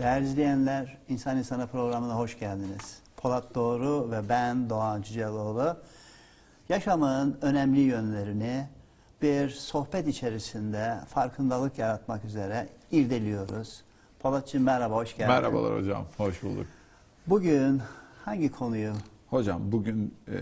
Değerli izleyenler, İnsan İnsana programına hoş geldiniz. Polat Doğru ve ben Doğan Cüceloğlu. Yaşamın önemli yönlerini bir sohbet içerisinde farkındalık yaratmak üzere irdeliyoruz. Polatcığım merhaba, hoş geldin. Merhabalar hocam, hoş bulduk. Bugün hangi konuyu? Hocam bugün eee,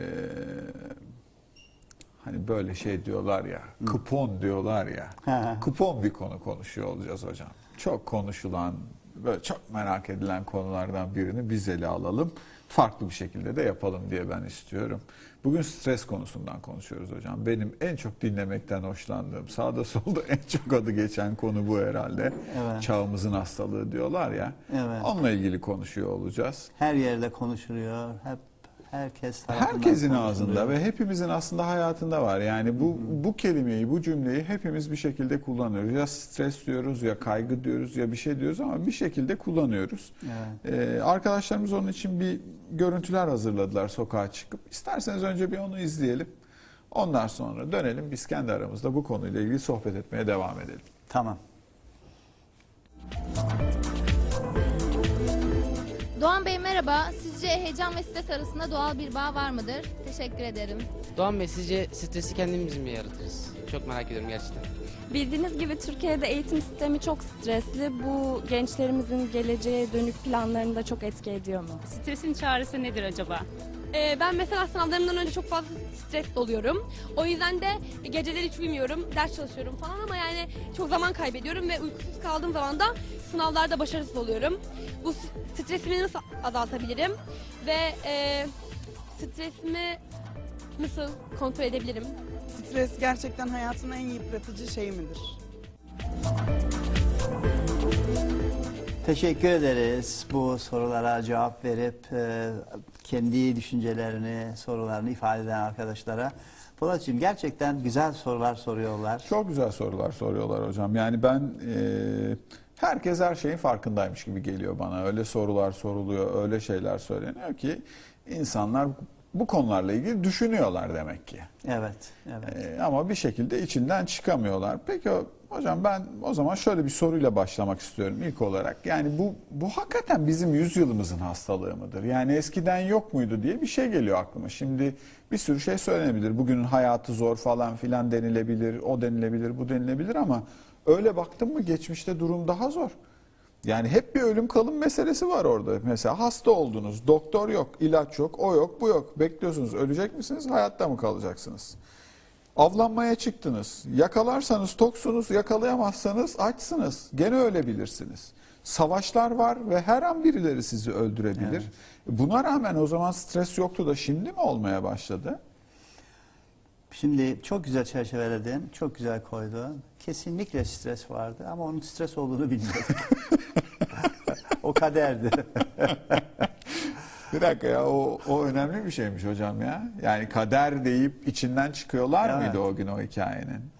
hani böyle şey diyorlar ya, kupon diyorlar ya. Hı. kupon bir konu konuşuyor olacağız hocam. Çok konuşulan, böyle çok merak edilen konulardan birini biz ele alalım. Farklı bir şekilde de yapalım diye ben istiyorum. Bugün stres konusundan konuşuyoruz hocam. Benim en çok dinlemekten hoşlandığım, sağda solda en çok adı geçen konu bu herhalde. Evet. Çağımızın hastalığı diyorlar ya. Evet. Onunla ilgili konuşuyor olacağız. Her yerde konuşuluyor, hep herkes Herkesin ağzında ve hepimizin aslında hayatında var. Yani bu bu kelimeyi, bu cümleyi hepimiz bir şekilde kullanıyoruz. Ya stres diyoruz, ya kaygı diyoruz, ya bir şey diyoruz ama bir şekilde kullanıyoruz. Evet. Ee, arkadaşlarımız onun için bir görüntüler hazırladılar sokağa çıkıp. İsterseniz önce bir onu izleyelim. Ondan sonra dönelim biz kendi aramızda bu konuyla ilgili sohbet etmeye devam edelim. Tamam. Doğan Bey merhaba. Sizce heyecan ve stres arasında doğal bir bağ var mıdır? Teşekkür ederim. Doğan Bey sizce stresi kendimiz mi yaratırız? Çok merak ediyorum gerçekten. Bildiğiniz gibi Türkiye'de eğitim sistemi çok stresli. Bu gençlerimizin geleceğe dönük planlarını da çok etki ediyor mu? Stresin çaresi nedir acaba? Ee, ben mesela sınavlarımdan önce çok fazla stresli oluyorum. O yüzden de geceleri hiç uyumuyorum, ders çalışıyorum falan ama yani çok zaman kaybediyorum ve uykusuz kaldığım zaman da sınavlarda başarısız oluyorum. Bu stresimi nasıl azaltabilirim ve e, stresimi nasıl kontrol edebilirim? Stres gerçekten hayatın en yıpratıcı şeyi midir? Teşekkür ederiz bu sorulara cevap verip e, kendi düşüncelerini, sorularını ifade eden arkadaşlara. Polatcığım gerçekten güzel sorular soruyorlar. Çok güzel sorular soruyorlar hocam. Yani ben e, herkes her şeyin farkındaymış gibi geliyor bana. Öyle sorular soruluyor, öyle şeyler söyleniyor ki insanlar bu konularla ilgili düşünüyorlar demek ki. Evet, evet. E, ama bir şekilde içinden çıkamıyorlar. Peki hocam ben o zaman şöyle bir soruyla başlamak istiyorum ilk olarak. Yani bu bu hakikaten bizim yüzyılımızın hastalığı mıdır? Yani eskiden yok muydu diye bir şey geliyor aklıma. Şimdi bir sürü şey söylenebilir. Bugünün hayatı zor falan filan denilebilir, o denilebilir, bu denilebilir ama öyle baktın mı geçmişte durum daha zor. Yani hep bir ölüm kalım meselesi var orada. Mesela hasta oldunuz, doktor yok, ilaç yok, o yok, bu yok. Bekliyorsunuz, ölecek misiniz, hayatta mı kalacaksınız? Avlanmaya çıktınız. Yakalarsanız toksunuz, yakalayamazsanız açsınız. Gene öyle bilirsiniz. Savaşlar var ve her an birileri sizi öldürebilir. Buna rağmen o zaman stres yoktu da şimdi mi olmaya başladı? Şimdi çok güzel çerçeveledin, çok güzel koydun. Kesinlikle stres vardı ama onun stres olduğunu bilmiyorduk. o kaderdi. Bir dakika ya o, o önemli bir şeymiş hocam ya. Yani kader deyip içinden çıkıyorlar Evet. mıydı o gün o hikayenin?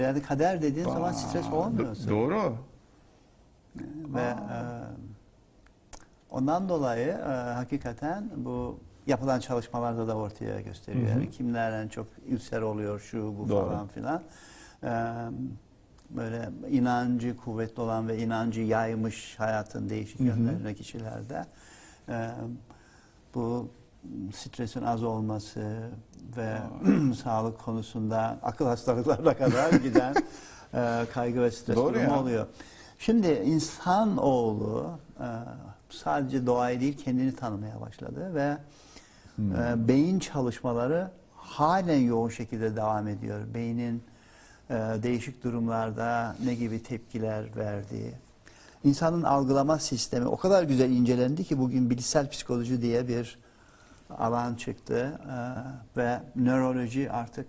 Yani kader dediğin zaman Aa, stres do- olmuyorsun. Doğru. Ve e, ondan dolayı e, hakikaten bu yapılan çalışmalarda da ortaya gösteriyor. Hı hı. Yani kimler en çok ülser oluyor şu bu Doğru. falan filan. E, böyle inancı kuvvetli olan ve inancı yaymış hayatın değişik yönlerine kişilerde e, bu stresin az olması ve sağlık konusunda akıl hastalıklarına kadar giden e, kaygı ve stres Doğru durumu ya. oluyor. Şimdi insanoğlu e, sadece doğayı değil kendini tanımaya başladı ve Hmm. e, beyin çalışmaları halen yoğun şekilde devam ediyor. Beynin e, değişik durumlarda ne gibi tepkiler verdiği. İnsanın algılama sistemi o kadar güzel incelendi ki bugün bilişsel psikoloji diye bir alan çıktı E, ve nöroloji artık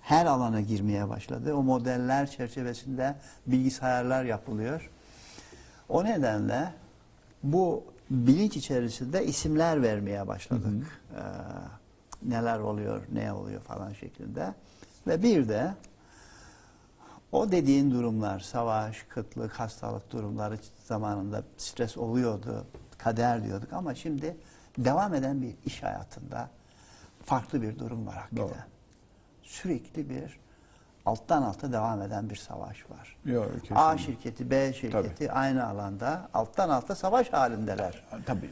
her alana girmeye başladı. O modeller çerçevesinde bilgisayarlar yapılıyor. O nedenle bu bilinç içerisinde isimler vermeye başladık. Ee, neler oluyor, ne oluyor falan şeklinde. Ve bir de O dediğin durumlar, savaş, kıtlık, hastalık durumları zamanında stres oluyordu, kader diyorduk ama şimdi devam eden bir iş hayatında farklı bir durum var hakikaten. Doğru. Sürekli bir alttan alta devam eden bir savaş var. Yok, A şirketi, B şirketi aynı alanda alttan alta savaş halindeler. Tabii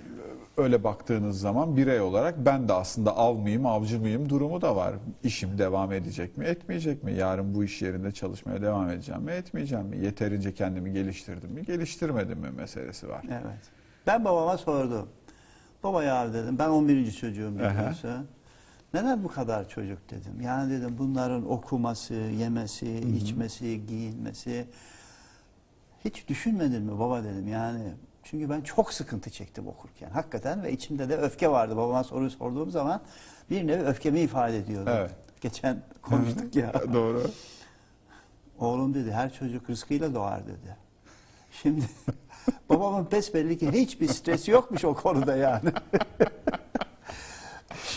öyle baktığınız zaman birey olarak ben de aslında av mıyım, avcı mıyım durumu da var. İşim devam edecek mi, etmeyecek mi? Yarın bu iş yerinde çalışmaya devam edeceğim mi, etmeyeceğim mi? Yeterince kendimi geliştirdim mi, geliştirmedim mi meselesi var. Evet. Ben babama sordum. Baba ya dedim ben 11. çocuğum biliyorsun. Neden bu kadar çocuk dedim. Yani dedim bunların okuması, yemesi, içmesi, giyinmesi. Hiç düşünmedin mi baba dedim yani. Çünkü ben çok sıkıntı çektim okurken. Hakikaten ve içimde de öfke vardı. Babama soruyu sorduğum zaman bir nevi öfkemi ifade ediyordu. Evet. Geçen konuştuk ya. Doğru. Oğlum dedi her çocuk rızkıyla doğar dedi. Şimdi babamın besbelli ki hiçbir stresi yokmuş o konuda yani.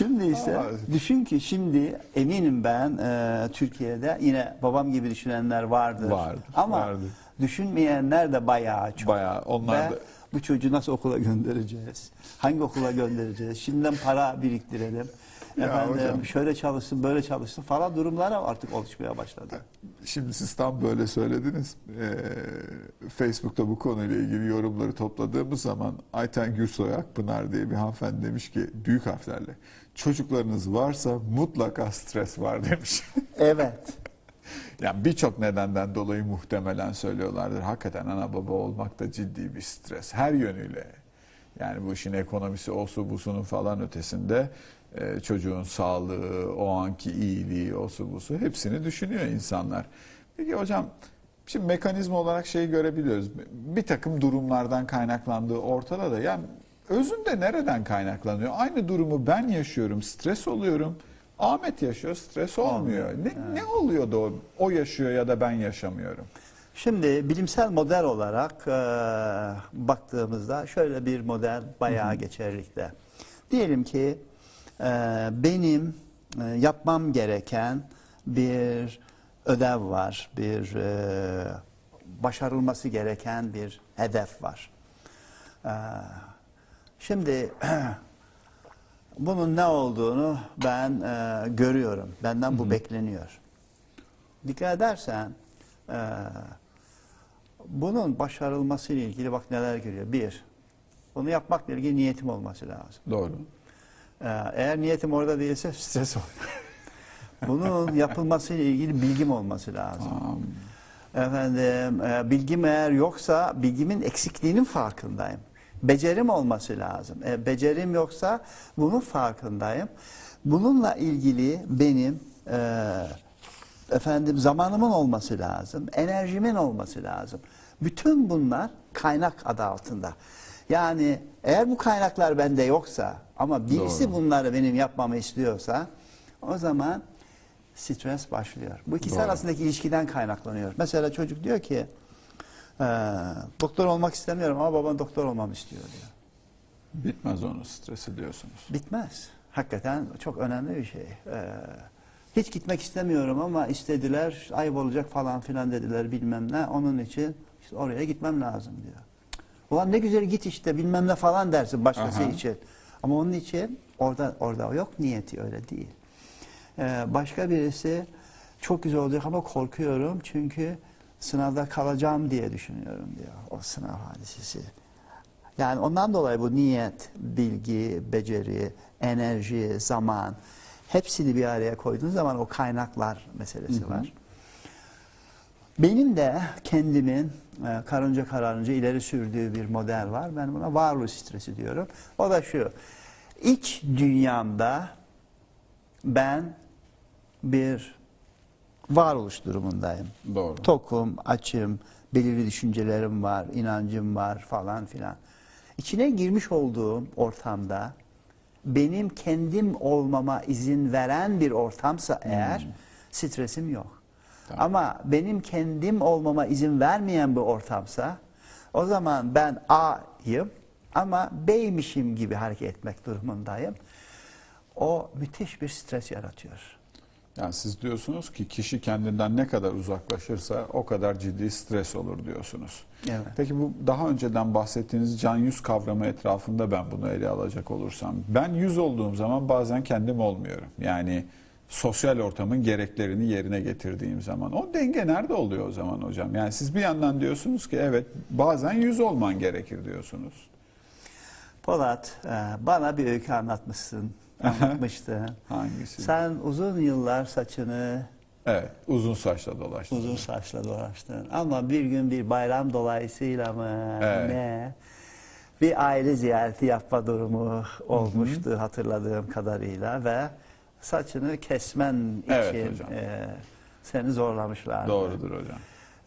şimdi ise düşün ki şimdi eminim ben e, Türkiye'de yine babam gibi düşünenler vardır. Vardır, Ama vardır. düşünmeyenler de bayağı çok. Bayağı, onlar Ve da- bu çocuğu nasıl okula göndereceğiz? Hangi okula göndereceğiz? Şimdiden para biriktirelim. Ya Efendim hocam. şöyle çalışsın, böyle çalışsın falan durumlar artık oluşmaya başladı. Şimdi siz tam böyle söylediniz. Ee, Facebook'ta bu konuyla ilgili yorumları topladığımız zaman Ayten Gürsoy Akpınar diye bir hanımefendi demiş ki büyük harflerle çocuklarınız varsa mutlaka stres var demiş. Evet. yani birçok nedenden dolayı muhtemelen söylüyorlardır. Hakikaten ana baba olmak da ciddi bir stres her yönüyle. Yani bu işin ekonomisi olsu busunun falan ötesinde e, çocuğun sağlığı, o anki iyiliği, osu busu hepsini düşünüyor insanlar. Peki hocam şimdi mekanizma olarak şeyi görebiliyoruz. Bir takım durumlardan kaynaklandığı ortada da yani özünde nereden kaynaklanıyor? Aynı durumu ben yaşıyorum, stres oluyorum. Ahmet yaşıyor, stres olmuyor. Ne, ne oluyor da o, o yaşıyor ya da ben yaşamıyorum? Şimdi bilimsel model olarak e, baktığımızda şöyle bir model bayağı geçerlikte. Diyelim ki benim e, yapmam gereken bir ödev var, bir e, başarılması gereken bir hedef var. E, şimdi bunun ne olduğunu ben e, görüyorum, benden bu bekleniyor. Dikkat edersen bunun başarılması ile ilgili bak neler görüyor. Bir, bunu yapmakla ilgili niyetim olması lazım. Doğru. E, eğer niyetim orada değilse stres oluyor. Bunun yapılması ile ilgili bilgim olması lazım. Tamam. Efendim, e, bilgim eğer yoksa bilgimin eksikliğinin farkındayım. Becerim olması lazım. E, becerim yoksa bunun farkındayım. Bununla ilgili benim e, efendim zamanımın olması lazım, enerjimin olması lazım. Bütün bunlar kaynak adı altında. Yani eğer bu kaynaklar bende yoksa ama birisi Doğru. bunları benim yapmamı istiyorsa o zaman stres başlıyor. Bu ikisi Doğru. arasındaki ilişkiden kaynaklanıyor. Mesela çocuk diyor ki "Ee, doktor olmak istemiyorum ama babam doktor olmamı istiyor diyor. Bitmez onu stresi diyorsunuz. Bitmez. Hakikaten çok önemli bir şey. Ee, hiç gitmek istemiyorum ama istediler, ayıp olacak falan filan dediler bilmem ne. Onun için işte oraya gitmem lazım diyor. Ulan ne güzel git işte bilmem ne falan dersin başkası Aha. için. Ama onun için orada orada yok niyeti öyle değil. Ee, başka birisi çok güzel olacak ama korkuyorum çünkü sınavda kalacağım diye düşünüyorum diyor. O sınav hadisesi. Yani ondan dolayı bu niyet, bilgi, beceri, enerji, zaman hepsini bir araya koyduğun zaman o kaynaklar meselesi var. Benim de kendimin e, karınca kararınca ileri sürdüğü bir model var. Ben buna varoluş stresi diyorum. O da şu. İç dünyamda ben bir varoluş durumundayım. Doğru. Tokum, açım, belirli düşüncelerim var, inancım var falan filan. İçine girmiş olduğum ortamda benim kendim olmama izin veren bir ortamsa eğer stresim yok. Tamam. Ama benim kendim olmama izin vermeyen bir ortamsa o zaman ben A'yım ama B'ymişim gibi hareket etmek durumundayım. O müthiş bir stres yaratıyor. Yani siz diyorsunuz ki kişi kendinden ne kadar uzaklaşırsa o kadar ciddi stres olur diyorsunuz. Evet. Peki bu daha önceden bahsettiğiniz can yüz kavramı etrafında ben bunu ele alacak olursam. Ben yüz olduğum zaman bazen kendim olmuyorum. Yani sosyal ortamın gereklerini yerine getirdiğim zaman. O denge nerede oluyor o zaman hocam? Yani siz bir yandan diyorsunuz ki evet bazen yüz olman gerekir diyorsunuz. Polat, e, bana bir öykü anlatmışsın, anlatmıştın. Hangisi? Sen uzun yıllar saçını Evet uzun saçla dolaştım. uzun saçla dolaştın. Ama bir gün bir bayram dolayısıyla mı Evet. ne bir aile ziyareti yapma durumu olmuştu hatırladığım kadarıyla ve saçını kesmen için hocam. e, seni zorlamışlardı. Doğrudur hocam.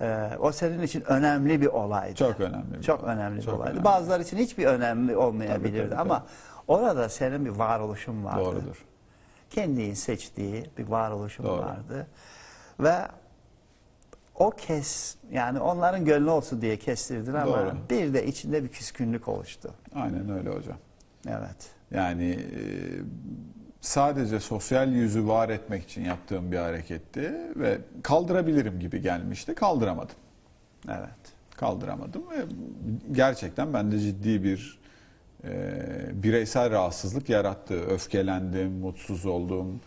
E, o senin için önemli bir olaydı. Çok önemli bir Çok olay. önemli bir Çok olaydı. önemli. Bazıları için hiçbir önemli olmayabilirdi Tabii, tabii, ama orada senin bir varoluşun vardı. Doğrudur. Kendin seçtiği bir varoluşun Doğru. vardı. Ve o kes yani onların gönlü olsun diye kestirdin ama Doğru. bir de içinde bir küskünlük oluştu. Aynen öyle hocam. Evet. Yani e, sadece sosyal yüzü var etmek için yaptığım bir hareketti ve kaldırabilirim gibi gelmişti. Kaldıramadım. Evet. Kaldıramadım ve gerçekten bende ciddi bir e, bireysel rahatsızlık yarattı. Öfkelendim, mutsuz oldum.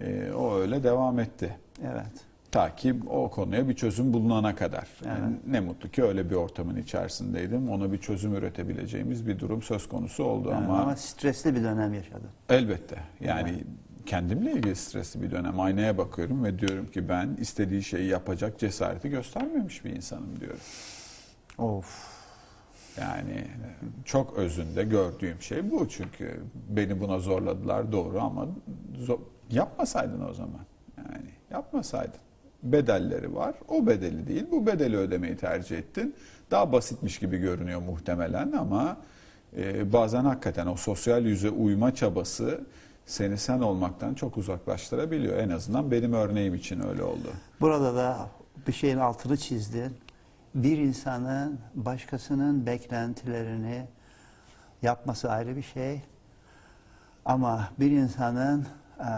E, o öyle devam etti. Evet. Ta ki o konuya bir çözüm bulunana kadar. Yani Evet. ne mutlu ki öyle bir ortamın içerisindeydim. Ona bir çözüm üretebileceğimiz bir durum söz konusu oldu Yani ama, ama stresli bir dönem yaşadın. elbette. Yani kendimle ilgili stresli bir dönem. Aynaya bakıyorum ve diyorum ki ben istediği şeyi yapacak cesareti göstermemiş bir insanım diyorum. Of. Yani çok özünde gördüğüm şey bu çünkü beni buna zorladılar doğru ama zo- yapmasaydın o zaman. Yani yapmasaydın. Bedelleri var. O bedeli değil. Bu bedeli ödemeyi tercih ettin. Daha basitmiş gibi görünüyor muhtemelen ama e, bazen hakikaten o sosyal yüze uyma çabası seni sen olmaktan çok uzaklaştırabiliyor. En azından benim örneğim için öyle oldu. Burada da bir şeyin altını çizdin. Bir insanın başkasının beklentilerini yapması ayrı bir şey. Ama bir insanın e,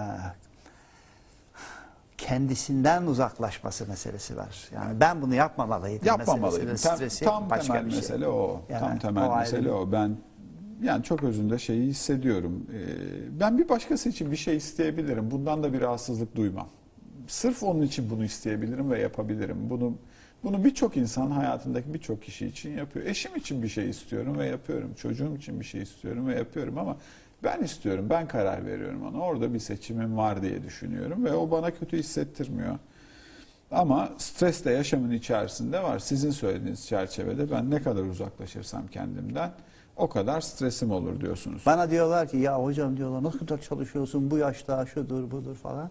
kendisinden uzaklaşması meselesi var. Yani ben bunu yapmamalıydım. Yapmamalıydım. Tam, stresi tam başka temel bir şey. mesele o. Yani tam o temel ayrı mesele o. Ben yani çok özünde şeyi hissediyorum. Ee, ben bir başkası için bir şey isteyebilirim. Bundan da bir rahatsızlık duymam. Sırf onun için bunu isteyebilirim ve yapabilirim. Bunu bunu birçok insan hayatındaki birçok kişi için yapıyor. Eşim için bir şey istiyorum ve yapıyorum. Çocuğum için bir şey istiyorum ve yapıyorum ama ben istiyorum, ben karar veriyorum ona. Orada bir seçimim var diye düşünüyorum ve o bana kötü hissettirmiyor. Ama stres de yaşamın içerisinde var. Sizin söylediğiniz çerçevede ben ne kadar uzaklaşırsam kendimden o kadar stresim olur diyorsunuz. Bana diyorlar ki ya hocam diyorlar nasıl kadar çalışıyorsun bu yaşta şudur budur falan.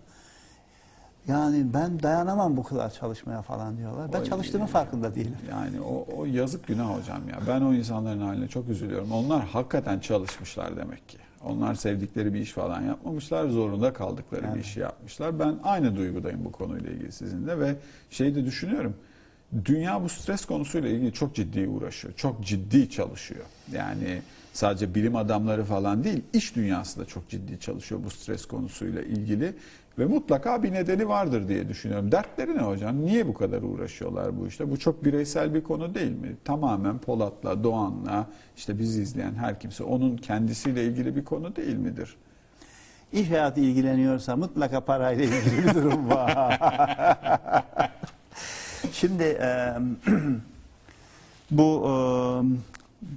Yani ben dayanamam bu kadar çalışmaya falan diyorlar. Ben Oy. çalıştığımın farkında değilim. Yani o, o yazık günah hocam ya. Ben o insanların haline çok üzülüyorum. Onlar hakikaten çalışmışlar demek ki. Onlar sevdikleri bir iş falan yapmamışlar, zorunda kaldıkları bir Evet. işi yapmışlar. Ben aynı duygudayım bu konuyla ilgili sizinle ve şeyi de düşünüyorum. Dünya bu stres konusuyla ilgili çok ciddi uğraşıyor. Çok ciddi çalışıyor. Yani sadece bilim adamları falan değil, iş dünyası da çok ciddi çalışıyor bu stres konusuyla ilgili. Ve mutlaka bir nedeni vardır diye düşünüyorum. Dertleri ne hocam? Niye bu kadar uğraşıyorlar bu işte? Bu çok bireysel bir konu değil mi? Tamamen Polat'la, Doğan'la, işte bizi izleyen her kimse onun kendisiyle ilgili bir konu değil midir? İş hayatı ilgileniyorsa mutlaka parayla ilgili bir durum var. Şimdi e, bu e,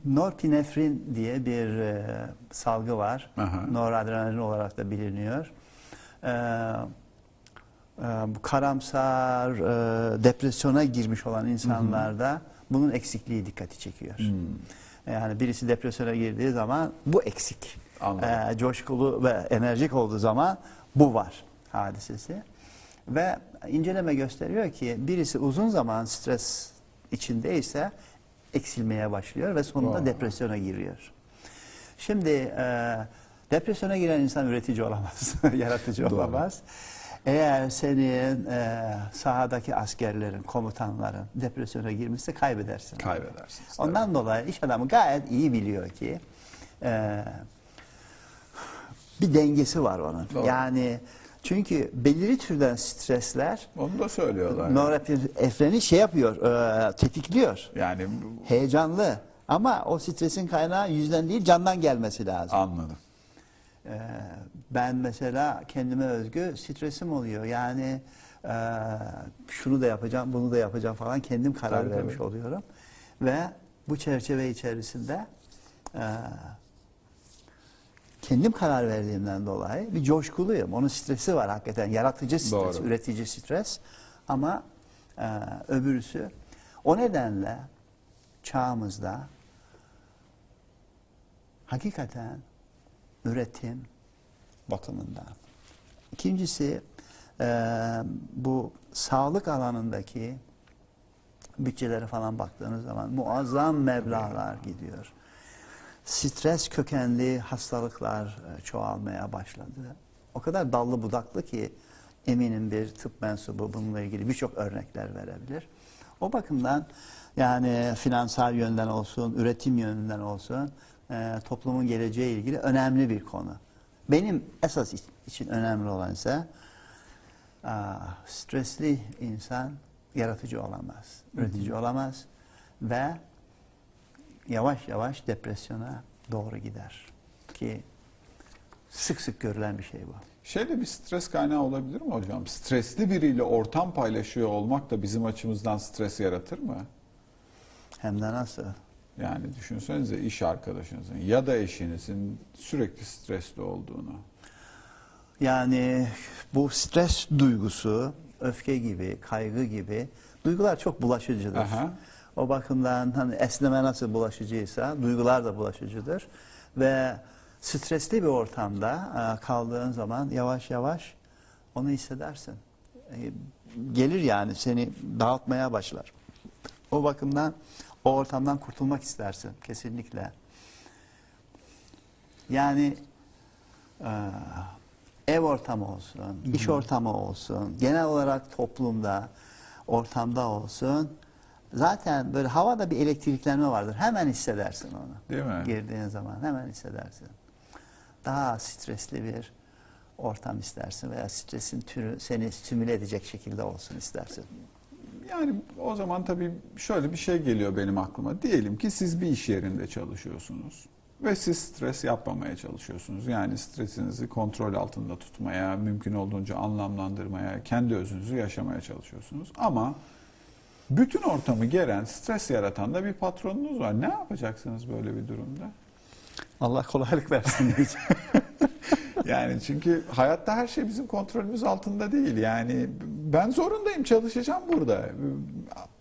norpinefrin diye bir e, salgı var. Aha. Noradrenalin olarak da biliniyor. E, e, bu karamsar, e, depresyona girmiş olan insanlarda bunun eksikliği dikkati çekiyor. Yani birisi depresyona girdiği zaman bu eksik. Anladım. Ee, coşkulu ve enerjik olduğu zaman bu var hadisesi. Ve inceleme gösteriyor ki birisi uzun zaman stres içindeyse eksilmeye başlıyor ve sonunda Vay. depresyona giriyor. Şimdi e, depresyona giren insan üretici olamaz, yaratıcı Doğru. olamaz. Eğer senin e, sahadaki askerlerin, komutanların depresyona girmişse kaybedersin. Kaybedersiniz. Ondan dolayı iş adamı gayet iyi biliyor ki e, bir dengesi var onun. Doğru. Yani Çünkü belirli türden stresler Onu da söylüyorlar. norepinefreni şey yapıyor, e, tetikliyor. Yani Heyecanlı. Ama o stresin kaynağı yüzden değil candan gelmesi lazım. anladım. Ee, ben mesela kendime özgü stresim oluyor. Yani e, şunu da yapacağım, bunu da yapacağım falan kendim karar Tabii, vermiş tabii. oluyorum. Ve bu çerçeve içerisinde e, kendim karar verdiğimden dolayı bir coşkuluyum. Onun stresi var hakikaten. Yaratıcı stres, Doğru. üretici stres. Ama e, öbürüsü. O nedenle çağımızda hakikaten üretim bakımından. İkincisi e, bu sağlık alanındaki bütçelere falan baktığınız zaman muazzam meblağlar gidiyor. Stres kökenli hastalıklar e, çoğalmaya başladı. O kadar dallı budaklı ki eminim bir tıp mensubu bununla ilgili birçok örnekler verebilir. O bakımdan yani finansal yönden olsun, üretim yönünden olsun e, toplumun geleceği ilgili önemli bir konu. Benim esas iç- için önemli olan ise aa, stresli insan yaratıcı olamaz, üretici olamaz ve yavaş yavaş depresyona doğru gider ki sık sık görülen bir şey bu. Şeyde bir stres kaynağı olabilir mi hocam? Stresli biriyle ortam paylaşıyor olmak da bizim açımızdan stres yaratır mı? Hem de nasıl? Yani düşünsenize iş arkadaşınızın ya da eşinizin sürekli stresli olduğunu. Yani bu stres duygusu, öfke gibi, kaygı gibi duygular çok bulaşıcıdır. Aha. O bakımdan hani esneme nasıl bulaşıcıysa duygular da bulaşıcıdır. Ve stresli bir ortamda e, kaldığın zaman yavaş yavaş onu hissedersin. E, Gelir yani seni dağıtmaya başlar. O bakımdan o ortamdan kurtulmak istersin kesinlikle. Yani e, ev ortamı olsun, iş ortamı olsun, genel olarak toplumda, ortamda olsun. Zaten böyle havada bir elektriklenme vardır. Hemen hissedersin onu. Değil mi? Girdiğin zaman hemen hissedersin. Daha stresli bir ortam istersin veya stresin türü seni stimüle edecek şekilde olsun istersin. Yani o zaman tabii şöyle bir şey geliyor benim aklıma. Diyelim ki siz bir iş yerinde çalışıyorsunuz ve siz stres yapmamaya çalışıyorsunuz. Yani stresinizi kontrol altında tutmaya, mümkün olduğunca anlamlandırmaya, kendi özünüzü yaşamaya çalışıyorsunuz. Ama bütün ortamı geren, stres yaratan da bir patronunuz var. Ne yapacaksınız böyle bir durumda? Allah kolaylık versin diyeceğim. Yani çünkü hayatta her şey bizim kontrolümüz altında değil. Yani ben zorundayım çalışacağım burada.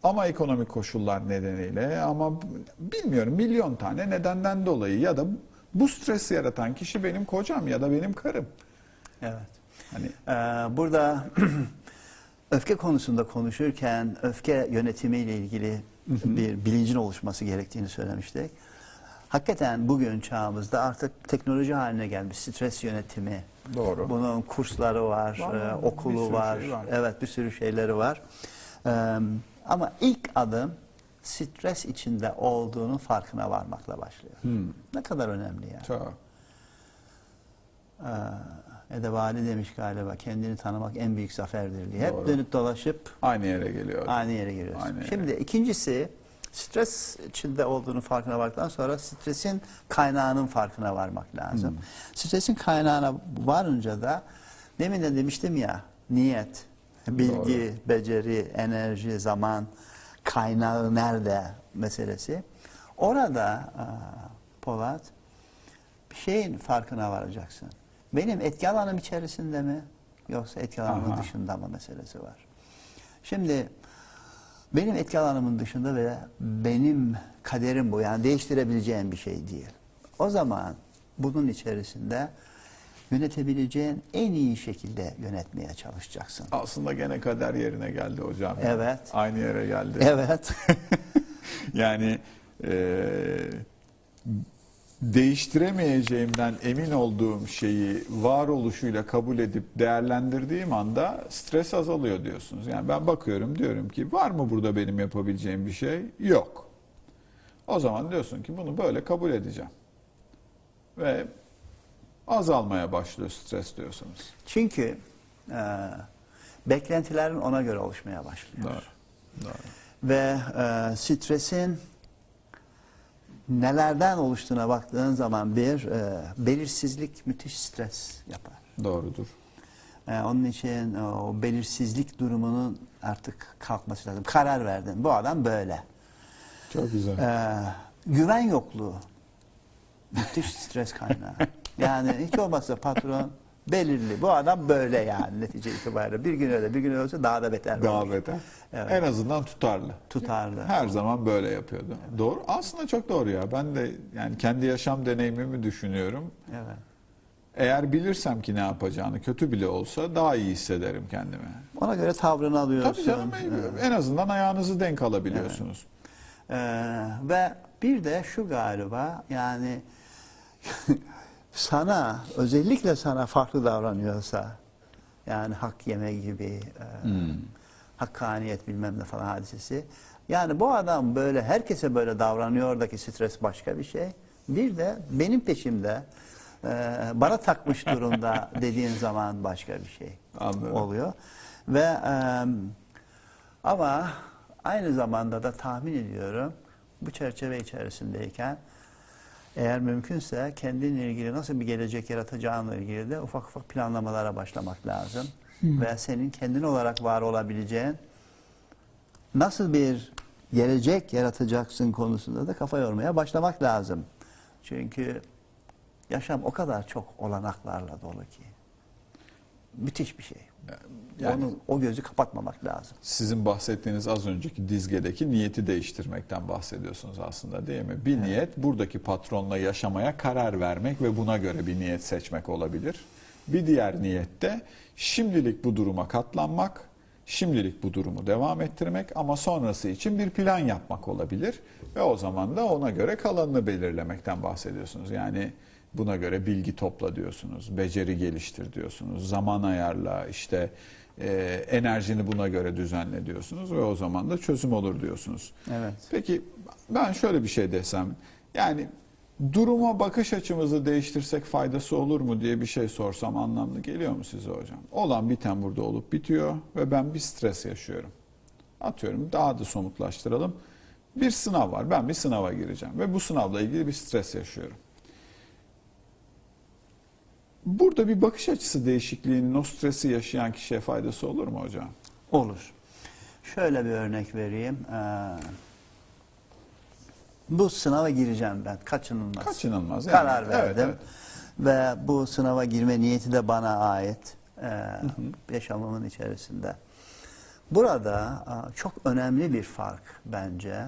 Ama ekonomik koşullar nedeniyle ama bilmiyorum milyon tane nedenden dolayı ya da bu stresi yaratan kişi benim kocam ya da benim karım. evet. Hani Ee, burada öfke konusunda konuşurken öfke yönetimiyle ilgili bir bilincin oluşması gerektiğini söylemiştik. Hakikaten bugün çağımızda artık teknoloji haline gelmiş stres yönetimi. Doğru. Bunun kursları var, Var, e, okulu var. şey var. Evet bir sürü şeyleri var. Ee, ama ilk adım stres içinde olduğunun farkına varmakla başlıyor. Hmm. Ne kadar önemli ya. çok. Ee, Edebali demiş galiba kendini tanımak en büyük zaferdir diye. Hep Doğru. dönüp dolaşıp Aynı yere geliyor. aynı yere geliyorsun. Aynı yere. Şimdi ikincisi stres içinde olduğunu farkına vardıktan sonra stresin kaynağının farkına varmak lazım. Hmm. Stresin kaynağına varınca da demin de demiştim ya niyet, bilgi, beceri, enerji, zaman kaynağı nerede meselesi. Orada aa, Polat bir şeyin farkına varacaksın. Benim etki alanım içerisinde mi yoksa etki alanımın Aha. dışında mı meselesi var. Şimdi benim etki alanımın dışında ve benim kaderim bu. Yani değiştirebileceğim bir şey değil. O zaman bunun içerisinde yönetebileceğin en iyi şekilde yönetmeye çalışacaksın. Aslında gene kader yerine geldi hocam. Evet. Aynı yere geldi. Evet. Yani e, değiştiremeyeceğimden emin olduğum şeyi varoluşuyla kabul edip değerlendirdiğim anda stres azalıyor diyorsunuz. Yani ben bakıyorum diyorum ki var mı burada benim yapabileceğim bir şey? Yok. O zaman diyorsun ki bunu böyle kabul edeceğim. Ve azalmaya başlıyor stres diyorsunuz. Çünkü e, beklentilerin ona göre oluşmaya başlıyor. Doğru. Doğru. Ve e, stresin nelerden oluştuğuna baktığın zaman bir e, belirsizlik müthiş stres yapar. Doğrudur. E, onun için o belirsizlik durumunun artık kalkması lazım. Karar verdin. Bu adam böyle. Çok güzel. E, güven yokluğu müthiş stres kaynağı. Yani hiç olmazsa patron belirli. Bu adam böyle yani netice itibariyle. Bir gün öyle bir gün öyle daha da beter. Daha olur. beter. Evet. En azından tutarlı. Tutarlı. Her zaman böyle yapıyordu. Doğru. Aslında çok doğru ya. Ben de yani kendi yaşam deneyimimi düşünüyorum. Evet. Eğer bilirsem ki ne yapacağını kötü bile olsa daha iyi hissederim kendimi. Ona göre tavrını alıyorsun. Tabii canım Evet. en azından ayağınızı denk alabiliyorsunuz. Ee, ve bir de şu galiba yani sana özellikle sana farklı davranıyorsa yani hak yeme gibi e, hakkaniyet bilmem ne falan hadisesi. Yani bu adam böyle herkese böyle davranıyordaki stres başka bir şey. Bir de benim peşimde e, bana takmış durumda dediğin zaman başka bir şey Anladım. oluyor. Ve e, ama aynı zamanda da tahmin ediyorum bu çerçeve içerisindeyken eğer mümkünse kendinle ilgili nasıl bir gelecek yaratacağınla ilgili de ufak ufak planlamalara başlamak lazım. Ve senin kendin olarak var olabileceğin nasıl bir gelecek yaratacaksın konusunda da kafa yormaya başlamak lazım. Çünkü yaşam o kadar çok olanaklarla dolu ki. Müthiş bir şey. Yani- Onu, o gözü kapatmamak lazım. Sizin bahsettiğiniz az önceki dizgedeki niyeti değiştirmekten bahsediyorsunuz aslında değil mi? Bir niyet buradaki patronla yaşamaya karar vermek ve buna göre bir niyet seçmek olabilir. Bir diğer niyette şimdilik bu duruma katlanmak, şimdilik bu durumu devam ettirmek ama sonrası için bir plan yapmak olabilir. Ve o zaman da ona göre kalanını belirlemekten bahsediyorsunuz. Yani buna göre bilgi topla diyorsunuz, beceri geliştir diyorsunuz, zaman ayarla, işte e, enerjini buna göre düzenle diyorsunuz ve o zaman da çözüm olur diyorsunuz. Evet. Peki ben şöyle bir şey desem, yani duruma bakış açımızı değiştirsek faydası olur mu diye bir şey sorsam anlamlı geliyor mu size hocam? Olan biten burada olup bitiyor ve ben bir stres yaşıyorum. Atıyorum daha da somutlaştıralım. Bir sınav var. Ben bir sınava gireceğim ve bu sınavla ilgili bir stres yaşıyorum. Burada bir bakış açısı değişikliğinin o stresi yaşayan kişiye faydası olur mu hocam? Olur. Şöyle bir örnek vereyim. Ee, bu sınava gireceğim ben. Kaçınılmaz. Kaçınılmaz. yani. Karar Evet, verdim. evet. Ve bu sınava girme niyeti de bana ait. ee, yaşamımın içerisinde. Burada aa, çok önemli bir fark bence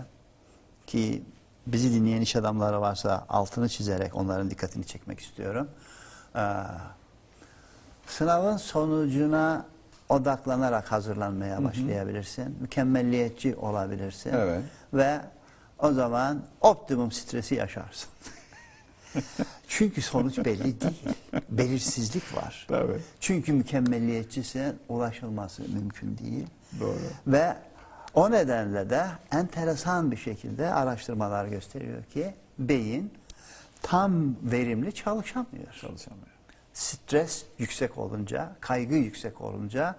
ki bizi dinleyen iş adamları varsa altını çizerek onların dikkatini çekmek istiyorum. Ee, sınavın sonucuna odaklanarak hazırlanmaya başlayabilirsin. Mükemmelliyetçi olabilirsin. Evet. Ve o zaman optimum stresi yaşarsın. Çünkü sonuç belli değil. Belirsizlik var. Tabii. Çünkü mükemmelliyetçisin, ulaşılması mümkün değil. Doğru. Ve o nedenle de enteresan bir şekilde araştırmalar gösteriyor ki beyin tam verimli çalışamıyor. Çalışamıyor. Stres yüksek olunca, kaygı yüksek olunca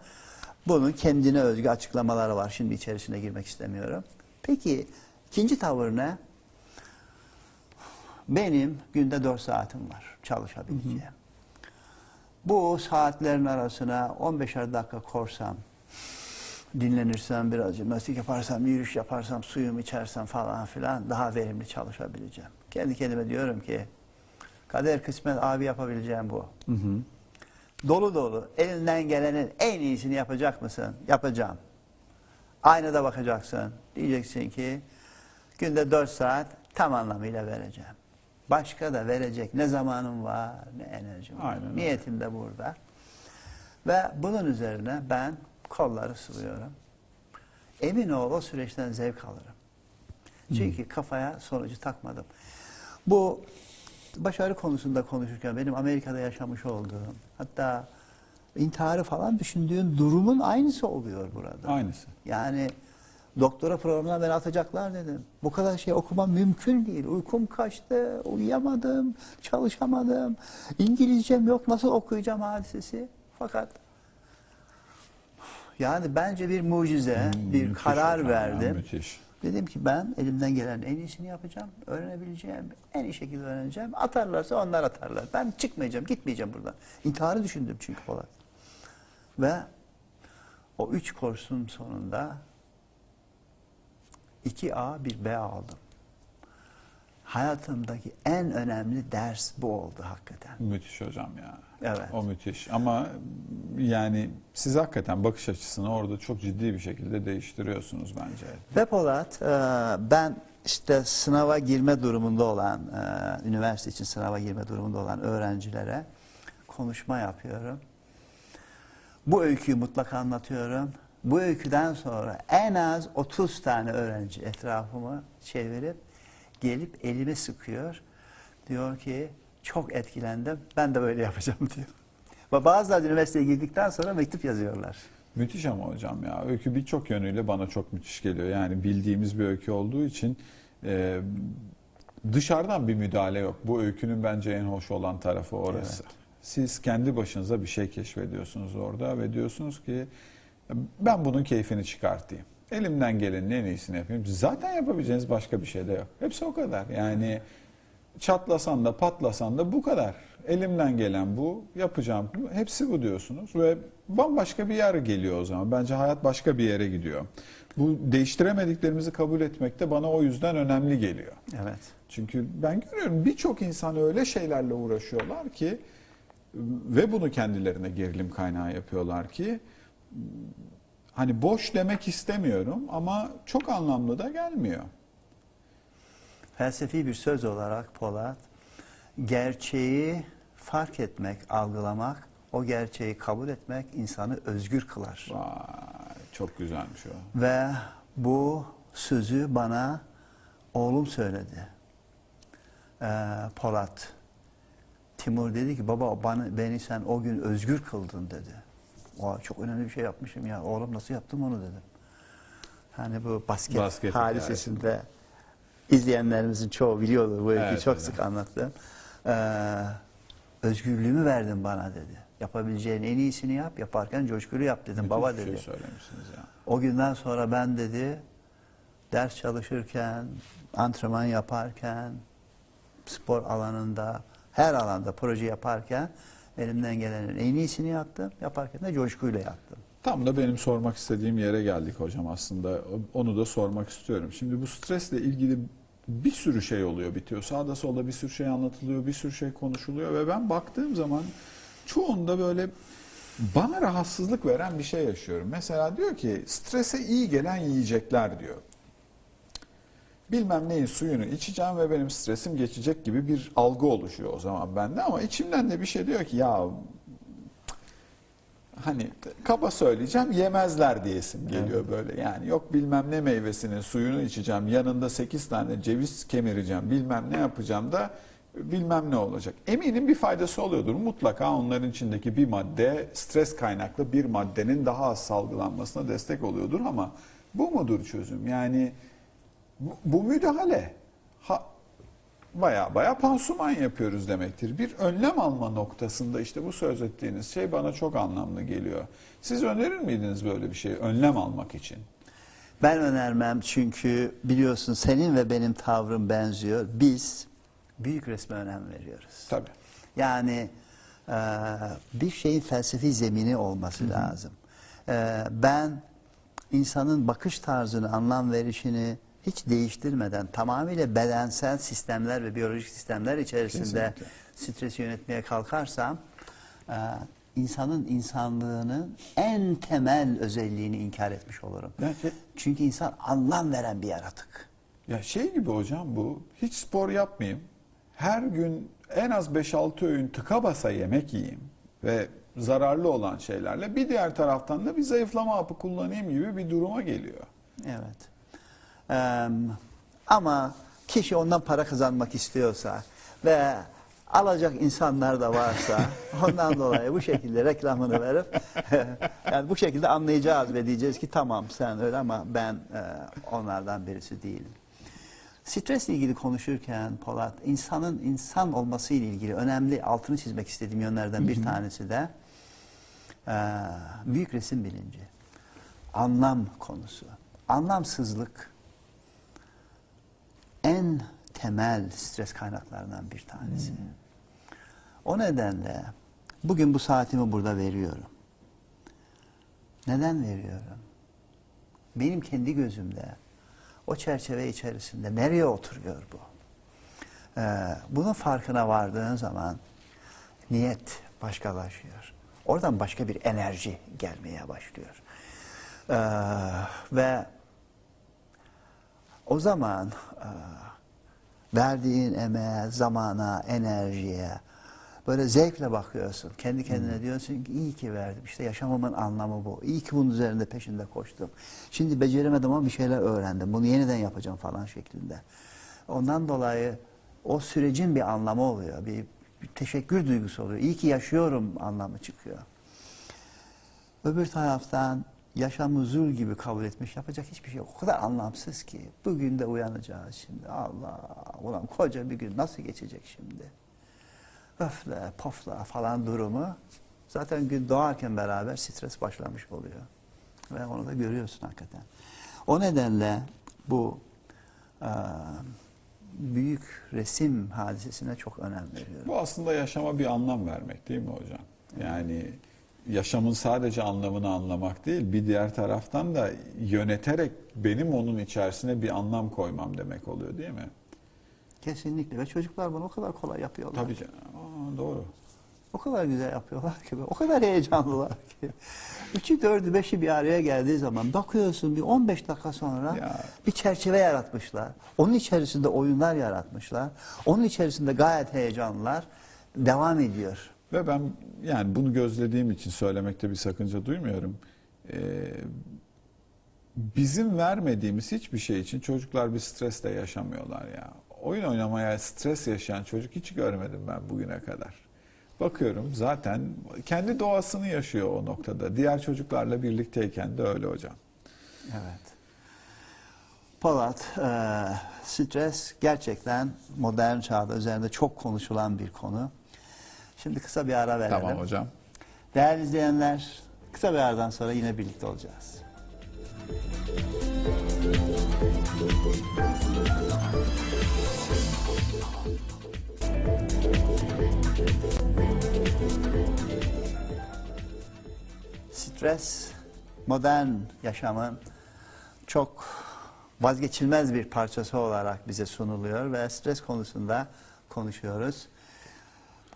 bunun kendine özgü açıklamaları var. Şimdi içerisine girmek istemiyorum. Peki ikinci tavır ne? Benim günde 4 saatim var çalışabileceğim. Bu saatlerin arasına 15'er dakika korsam, dinlenirsem, biraz jimnastik yaparsam, yürüyüş yaparsam, suyumu içersem falan filan daha verimli çalışabileceğim. Kendi kendime diyorum ki kader kısmet abi yapabileceğim bu. Dolu dolu elinden gelenin en iyisini yapacak mısın? Yapacağım. Aynada bakacaksın. Diyeceksin ki günde 4 saat tam anlamıyla vereceğim. Başka da verecek ne zamanım var ne enerjim var. Aynen öyle. Niyetim de burada. Ve bunun üzerine ben kolları sıvıyorum. Emin ol o süreçten zevk alırım. Çünkü kafaya sonucu takmadım. Bu başarı konusunda konuşurken benim Amerika'da yaşamış olduğum hatta intiharı falan düşündüğüm durumun aynısı oluyor burada. Aynısı. Yani doktora programına beni atacaklar dedim. Bu kadar şey okumam mümkün değil. Uykum kaçtı, uyuyamadım, çalışamadım. İngilizcem yok, nasıl okuyacağım hadisesi. Fakat Yani bence bir mucize, bir Müthiş karar verdim. müthiş. Dedim ki ben elimden gelen en iyisini yapacağım. Öğrenebileceğim en iyi şekilde öğreneceğim. Atarlarsa onlar atarlar. Ben çıkmayacağım, gitmeyeceğim buradan. İntiharı düşündüm çünkü Polat. Ve o üç kursun sonunda 2A bir B aldım. Hayatımdaki en önemli ders bu oldu hakikaten. Müthiş hocam ya. Evet. O müthiş. Ama yani siz hakikaten bakış açısını orada çok ciddi bir şekilde değiştiriyorsunuz bence. Ve Polat, ben işte sınava girme durumunda olan, üniversite için sınava girme durumunda olan öğrencilere konuşma yapıyorum. Bu öyküyü mutlaka anlatıyorum. Bu öyküden sonra en az 30 tane öğrenci etrafımı çevirip gelip elimi sıkıyor. Diyor ki çok etkilendim, ben de böyle yapacağım diyor. Ve bazıları üniversiteye girdikten sonra mektup yazıyorlar. Müthiş ama hocam ya. Öykü birçok yönüyle bana çok müthiş geliyor. Yani bildiğimiz bir öykü olduğu için e, dışarıdan bir müdahale yok. Bu öykünün bence en hoş olan tarafı orası. Evet. Siz kendi başınıza bir şey keşfediyorsunuz orada ve diyorsunuz ki ben bunun keyfini çıkartayım. Elimden gelenin en iyisini yapayım. Zaten yapabileceğiniz başka bir şey de yok. Hepsi o kadar. Yani çatlasan da patlasan da bu kadar. Elimden gelen bu, yapacağım. bu. Hepsi bu diyorsunuz ve bambaşka bir yer geliyor o zaman. Bence hayat başka bir yere gidiyor. Bu değiştiremediklerimizi kabul etmek de bana o yüzden önemli geliyor. Evet. Çünkü ben görüyorum birçok insan öyle şeylerle uğraşıyorlar ki ve bunu kendilerine gerilim kaynağı yapıyorlar ki hani boş demek istemiyorum ama çok anlamlı da gelmiyor. Felsefi bir söz olarak Polat, gerçeği fark etmek, algılamak, o gerçeği kabul etmek insanı özgür kılar. Vay, çok güzelmiş o. Ve bu sözü bana oğlum söyledi. Ee, Polat. Timur dedi ki baba bana, beni sen o gün özgür kıldın dedi. Vay, çok önemli bir şey yapmışım ya. Oğlum nasıl yaptım onu dedim. Hani bu basket, Basket hadisesinde izleyenlerimizin çoğu biliyordur bu Evet, çok evet. sık anlattım. Ee, özgürlüğümü verdin bana dedi. Yapabileceğin en iyisini yap, yaparken coşkulu yap dedim. Müthiş Baba şey dedi. söylemişsiniz ya. O günden sonra ben dedi ders çalışırken, antrenman yaparken, spor alanında, her alanda proje yaparken elimden gelenin en iyisini yaptım. Yaparken de coşkuyla yaptım. Tam da benim sormak istediğim yere geldik hocam aslında. Onu da sormak istiyorum. Şimdi bu stresle ilgili bir sürü şey oluyor, bitiyor. Sağda solda bir sürü şey anlatılıyor, bir sürü şey konuşuluyor ve ben baktığım zaman çoğunda böyle bana rahatsızlık veren bir şey yaşıyorum. Mesela diyor ki strese iyi gelen yiyecekler diyor. Bilmem neyin suyunu içeceğim ve benim stresim geçecek gibi bir algı oluşuyor o zaman bende ama içimden de bir şey diyor ki ya hani kaba söyleyeceğim yemezler diyesim geliyor böyle. Yani yok bilmem ne meyvesinin suyunu içeceğim yanında 8 tane ceviz kemireceğim bilmem ne yapacağım da bilmem ne olacak. Eminim bir faydası oluyordur. Mutlaka onların içindeki bir madde stres kaynaklı bir maddenin daha az salgılanmasına destek oluyordur ama bu mudur çözüm? Yani bu, bu müdahale. Ha, baya baya pansuman yapıyoruz demektir. Bir önlem alma noktasında işte bu söz ettiğiniz şey bana çok anlamlı geliyor. Siz önerir miydiniz böyle bir şey önlem almak için? Ben önermem çünkü biliyorsun senin ve benim tavrım benziyor. Biz büyük resme önem veriyoruz. Tabii. Yani e, bir şeyin felsefi zemini olması lazım. E, ben insanın bakış tarzını, anlam verişini hiç değiştirmeden tamamıyla bedensel sistemler ve biyolojik sistemler içerisinde stresi yönetmeye kalkarsam e, insanın insanlığının en temel özelliğini inkar etmiş olurum. Yani Çünkü insan anlam veren bir yaratık. Ya şey gibi hocam bu hiç spor yapmayayım. Her gün en az 5-6 öğün tıka basa yemek yiyeyim ve zararlı olan şeylerle bir diğer taraftan da bir zayıflama hapı kullanayım gibi bir duruma geliyor. Evet. Ama kişi ondan para kazanmak istiyorsa ve alacak insanlar da varsa ondan dolayı bu şekilde reklamını verip yani bu şekilde anlayacağız ve diyeceğiz ki tamam sen öyle ama ben eee, onlardan birisi değilim. Stresle ilgili konuşurken Polat, insanın insan olması ile ilgili önemli altını çizmek istediğim yönlerden bir tanesi de eee, büyük resim bilinci. anlam konusu. Anlamsızlık en temel stres kaynaklarından bir tanesi. O nedenle bugün bu saatimi burada veriyorum. Neden veriyorum? Benim kendi gözümde o çerçeve içerisinde nereye oturuyor bu? Ee, bunun farkına vardığın zaman niyet başkalaşıyor. Oradan başka bir enerji gelmeye başlıyor. Ee, ve o zaman e, verdiğin emeğe, zamana, enerjiye böyle zevkle bakıyorsun. Kendi kendine diyorsun ki iyi ki verdim. İşte yaşamımın anlamı bu. İyi ki bunun üzerinde peşinde koştum. Şimdi beceremedim ama bir şeyler öğrendim. Bunu yeniden yapacağım falan şeklinde. Ondan dolayı o sürecin bir anlamı oluyor. Bir, bir teşekkür duygusu oluyor. İyi ki yaşıyorum anlamı çıkıyor. Öbür taraftan yaşamı zul gibi kabul etmiş yapacak hiçbir şey yok. O kadar anlamsız ki. Bugün de uyanacağız şimdi. Allah ulan koca bir gün nasıl geçecek şimdi? Öfle, pofla falan durumu. Zaten gün doğarken beraber stres başlamış oluyor. Ve onu da görüyorsun hakikaten. O nedenle bu eee, büyük resim hadisesine çok önem veriyorum. Bu aslında yaşama bir anlam vermek değil mi hocam? Yani yaşamın sadece anlamını anlamak değil, bir diğer taraftan da yöneterek benim onun içerisine bir anlam koymam demek oluyor değil mi? Kesinlikle ve çocuklar bunu o kadar kolay yapıyorlar. Tabii canım. Aa, doğru. O kadar güzel yapıyorlar ki, o kadar heyecanlılar ki. Üçü, dördü, beşi bir araya geldiği zaman bakıyorsun bir 15 dakika sonra Ya. bir çerçeve yaratmışlar. Onun içerisinde oyunlar yaratmışlar. Onun içerisinde gayet heyecanlılar. Devam ediyor. Ve ben yani bunu gözlediğim için söylemekte bir sakınca duymuyorum. Ee, bizim vermediğimiz hiçbir şey için çocuklar bir stresle yaşamıyorlar ya. Oyun oynamaya stres yaşayan çocuk hiç görmedim ben bugüne kadar. Bakıyorum zaten kendi doğasını yaşıyor o noktada. Diğer çocuklarla birlikteyken de öyle hocam. Evet. Polat, e, stres gerçekten modern çağda üzerinde çok konuşulan bir konu. Şimdi kısa bir ara verelim. Tamam hocam. Değerli izleyenler, kısa bir aradan sonra yine birlikte olacağız. Stres, modern yaşamın çok vazgeçilmez bir parçası olarak bize sunuluyor ve stres konusunda konuşuyoruz.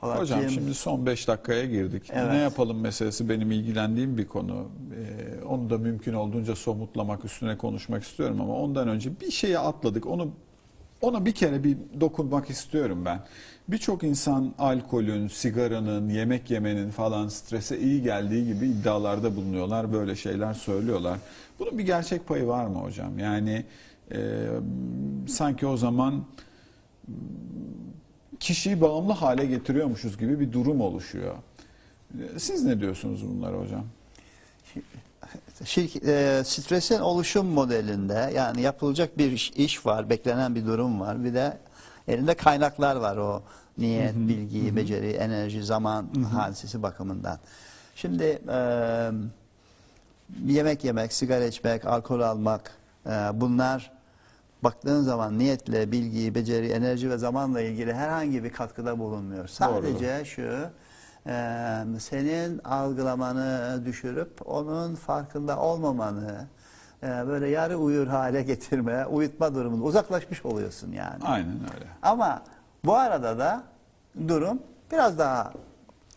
Hocam Polatcığım, şimdi son 5 dakikaya girdik. Evet. Ne yapalım meselesi benim ilgilendiğim bir konu. Ee, onu da mümkün olduğunca somutlamak, üstüne konuşmak istiyorum ama ondan önce bir şeyi atladık. Onu ona bir kere bir dokunmak istiyorum ben. Birçok insan alkolün, sigaranın, yemek yemenin falan strese iyi geldiği gibi iddialarda bulunuyorlar. Böyle şeyler söylüyorlar. Bunun bir gerçek payı var mı hocam? Yani e, sanki o zaman kişiyi bağımlı hale getiriyormuşuz gibi bir durum oluşuyor. Siz ne diyorsunuz bunlara hocam? Şirk, e, stresin oluşum modelinde yani yapılacak bir iş, iş var, beklenen bir durum var. Bir de elinde kaynaklar var o niyet, bilgi, beceri, enerji, zaman hadisesi bakımından. Şimdi e, yemek yemek, sigara içmek, alkol almak e, bunlar baktığın zaman niyetle, bilgi, beceri, enerji ve zamanla ilgili herhangi bir katkıda bulunmuyor. Sadece şu e, senin algılamanı düşürüp onun farkında olmamanı e, böyle yarı uyur hale getirme, uyutma durumunda uzaklaşmış oluyorsun yani. Aynen öyle. Ama bu arada da durum biraz daha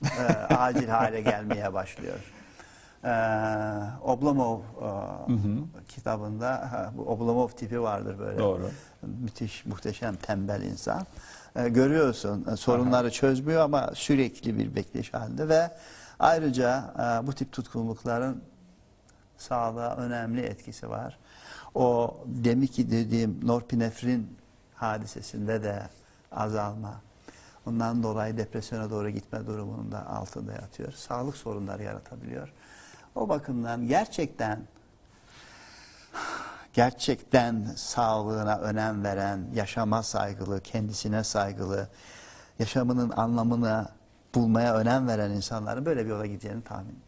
e, acil hale gelmeye başlıyor. E, Oblomov e, kitabında ha, bu Oblomov tipi vardır böyle. Doğru. Müthiş, muhteşem, tembel insan. E, görüyorsun e, sorunları çözmüyor ama sürekli bir bekleyiş halinde ve ayrıca e, bu tip tutkunlukların sağlığa önemli etkisi var. O demin ki dediğim norpinefrin hadisesinde de azalma. Ondan dolayı depresyona doğru gitme durumunun da altında yatıyor. Sağlık sorunları yaratabiliyor. O bakımdan gerçekten gerçekten sağlığına önem veren, yaşama saygılı, kendisine saygılı, yaşamının anlamını bulmaya önem veren insanların böyle bir yola gideceğini tahmin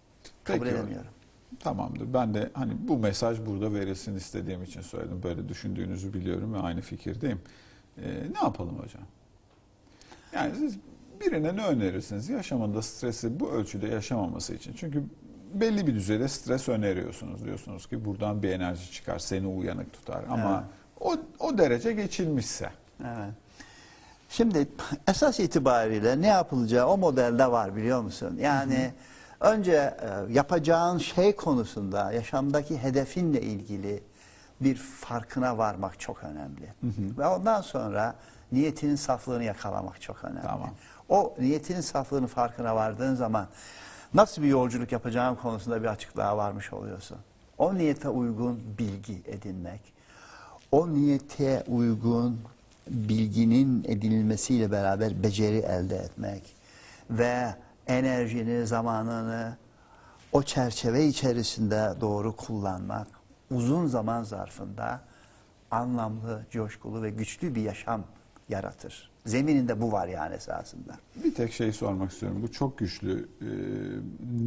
kabul Peki edemiyorum. Tamamdır. Ben de hani bu mesaj burada verilsin istediğim için söyledim. Böyle düşündüğünüzü biliyorum ve aynı fikirdeyim. Ee, ne yapalım hocam? Yani siz birine ne önerirsiniz? Yaşamında stresi bu ölçüde yaşamaması için. Çünkü belli bir düzeyde stres öneriyorsunuz. Diyorsunuz ki buradan bir enerji çıkar, seni uyanık tutar. Ama o, o derece geçilmişse. Evet. Şimdi esas itibariyle ne yapılacağı o modelde var biliyor musun? Yani önce e, yapacağın şey konusunda yaşamdaki hedefinle ilgili bir farkına varmak çok önemli. Ve ondan sonra niyetinin saflığını yakalamak çok önemli. Tamam. O niyetinin saflığının farkına vardığın zaman nasıl bir yolculuk yapacağın konusunda bir açıklığa varmış oluyorsun. O niyete uygun bilgi edinmek, o niyete uygun bilginin edinilmesiyle beraber beceri elde etmek ve enerjini, zamanını o çerçeve içerisinde doğru kullanmak uzun zaman zarfında anlamlı, coşkulu ve güçlü bir yaşam yaratır. Zemininde bu var yani esasında. Bir tek şey sormak istiyorum. Bu çok güçlü. Ee,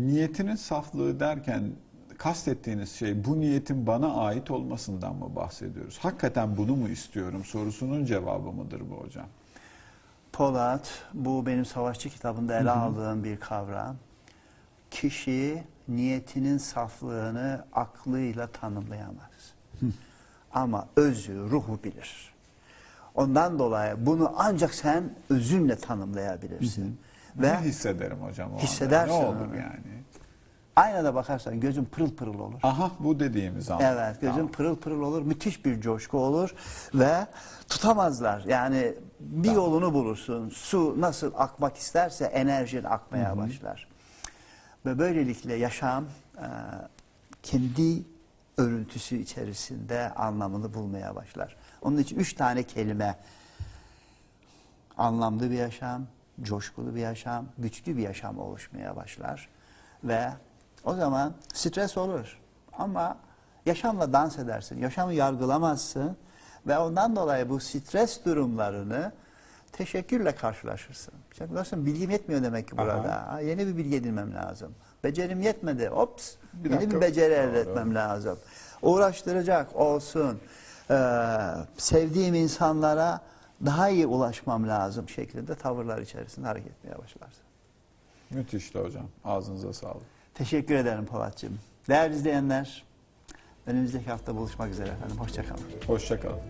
niyetinin saflığı derken kastettiğiniz şey bu niyetin bana ait olmasından mı bahsediyoruz? Hakikaten bunu mu istiyorum sorusunun cevabı mıdır bu hocam? Polat, bu benim savaşçı kitabında ele aldığım bir kavram. Kişi niyetinin saflığını aklıyla tanımlayamaz. Ama özü, ruhu bilir. Ondan dolayı bunu ancak sen özünle tanımlayabilirsin. Ve ne hissederim hocam o anda? Hissedersin Ne olur yani? aynada bakarsan gözün pırıl pırıl olur. Aha bu dediğimiz an. Evet, gözün Tamam. pırıl pırıl olur, müthiş bir coşku olur ve tutamazlar. Yani bir yolunu bulursun. Su nasıl akmak isterse enerjin akmaya başlar. Ve böylelikle yaşam e, kendi örüntüsü içerisinde anlamını bulmaya başlar. Onun için üç tane kelime anlamlı bir yaşam, coşkulu bir yaşam, güçlü bir yaşam oluşmaya başlar. Ve o zaman stres olur. Ama yaşamla dans edersin, yaşamı yargılamazsın ve ondan dolayı bu stres durumlarını teşekkürle karşılaşırsın. Sen dersin bilgim yetmiyor demek ki burada. Ha, yeni bir bilgi edinmem lazım. Becerim yetmedi. Hops. Bir yeni dakika. bir beceri elde etmem lazım. Uğraştıracak olsun. Ee, sevdiğim insanlara daha iyi ulaşmam lazım şeklinde tavırlar içerisinde hareket etmeye başlarsın. Müthişti hocam. Ağzınıza sağlık. Teşekkür ederim Polatcığım. Değerli izleyenler, önümüzdeki hafta buluşmak üzere efendim. Hoşçakalın. Hoşçakalın.